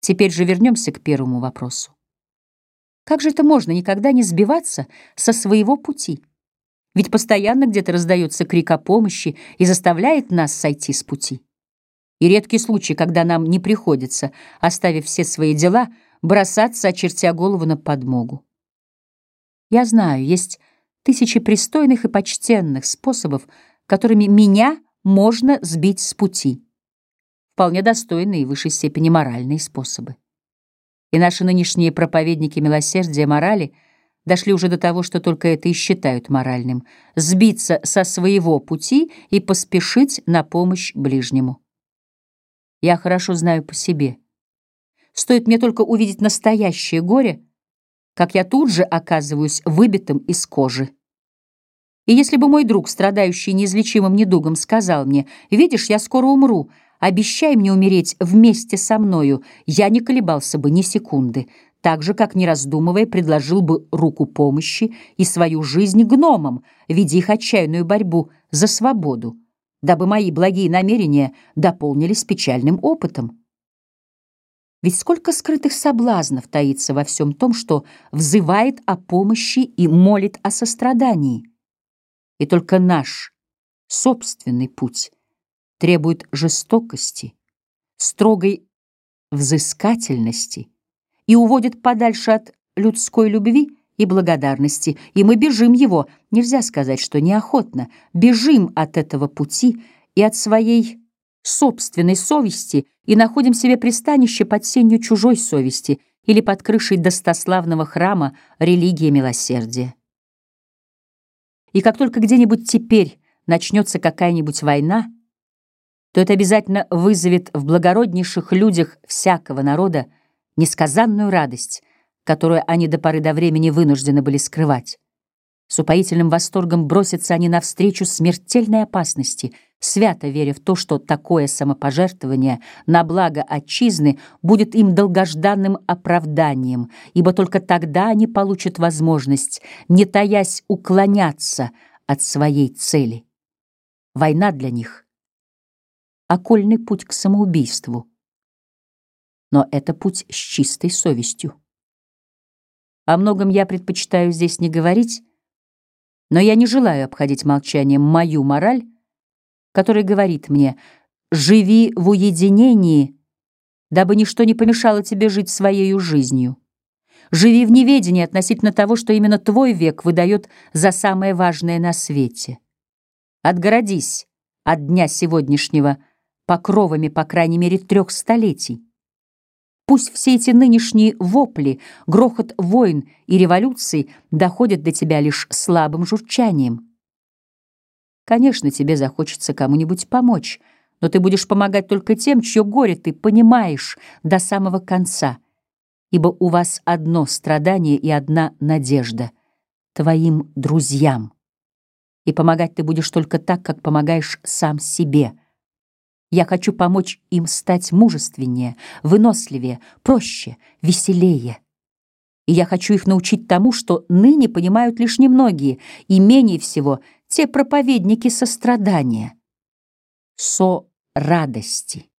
Теперь же вернемся к первому вопросу. Как же это можно никогда не сбиваться со своего пути? Ведь постоянно где-то раздается крик о помощи и заставляет нас сойти с пути. И редкий случай, когда нам не приходится, оставив все свои дела, бросаться, очертя голову на подмогу. Я знаю, есть тысячи пристойных и почтенных способов, которыми меня можно сбить с пути. Вполне достойные и в высшей степени моральные способы. И наши нынешние проповедники милосердия морали дошли уже до того, что только это и считают моральным — сбиться со своего пути и поспешить на помощь ближнему. Я хорошо знаю по себе. Стоит мне только увидеть настоящее горе, как я тут же оказываюсь выбитым из кожи. И если бы мой друг, страдающий неизлечимым недугом, сказал мне, «Видишь, я скоро умру, обещай мне умереть вместе со мною», я не колебался бы ни секунды, так же, как, не раздумывая, предложил бы руку помощи и свою жизнь гномам, видя их отчаянную борьбу за свободу, дабы мои благие намерения дополнились печальным опытом. Ведь сколько скрытых соблазнов таится во всем том, что взывает о помощи и молит о сострадании. И только наш собственный путь требует жестокости, строгой взыскательности и уводит подальше от людской любви и благодарности, и мы бежим его, нельзя сказать, что неохотно, бежим от этого пути и от своей собственной совести и находим себе пристанище под сенью чужой совести или под крышей достославного храма религии милосердия. И как только где-нибудь теперь начнется какая-нибудь война, то это обязательно вызовет в благороднейших людях всякого народа несказанную радость, которую они до поры до времени вынуждены были скрывать. С упоительным восторгом бросятся они навстречу смертельной опасности, свято веря в то, что такое самопожертвование на благо отчизны будет им долгожданным оправданием, ибо только тогда они получат возможность, не таясь, уклоняться от своей цели. Война для них — окольный путь к самоубийству. Но это путь с чистой совестью. О многом я предпочитаю здесь не говорить, но я не желаю обходить молчанием мою мораль, которая говорит мне «живи в уединении, дабы ничто не помешало тебе жить своей жизнью». Живи в неведении относительно того, что именно твой век выдает за самое важное на свете. Отгородись от дня сегодняшнего покровами, по крайней мере, трех столетий. Пусть все эти нынешние вопли, грохот войн и революций доходят до тебя лишь слабым журчанием. Конечно, тебе захочется кому-нибудь помочь, но ты будешь помогать только тем, чье горе ты понимаешь до самого конца, ибо у вас одно страдание и одна надежда — твоим друзьям. И помогать ты будешь только так, как помогаешь сам себе — я хочу помочь им стать мужественнее, выносливее, проще, веселее. И я хочу их научить тому, что ныне понимают лишь немногие, и менее всего те проповедники сострадания. Со радости.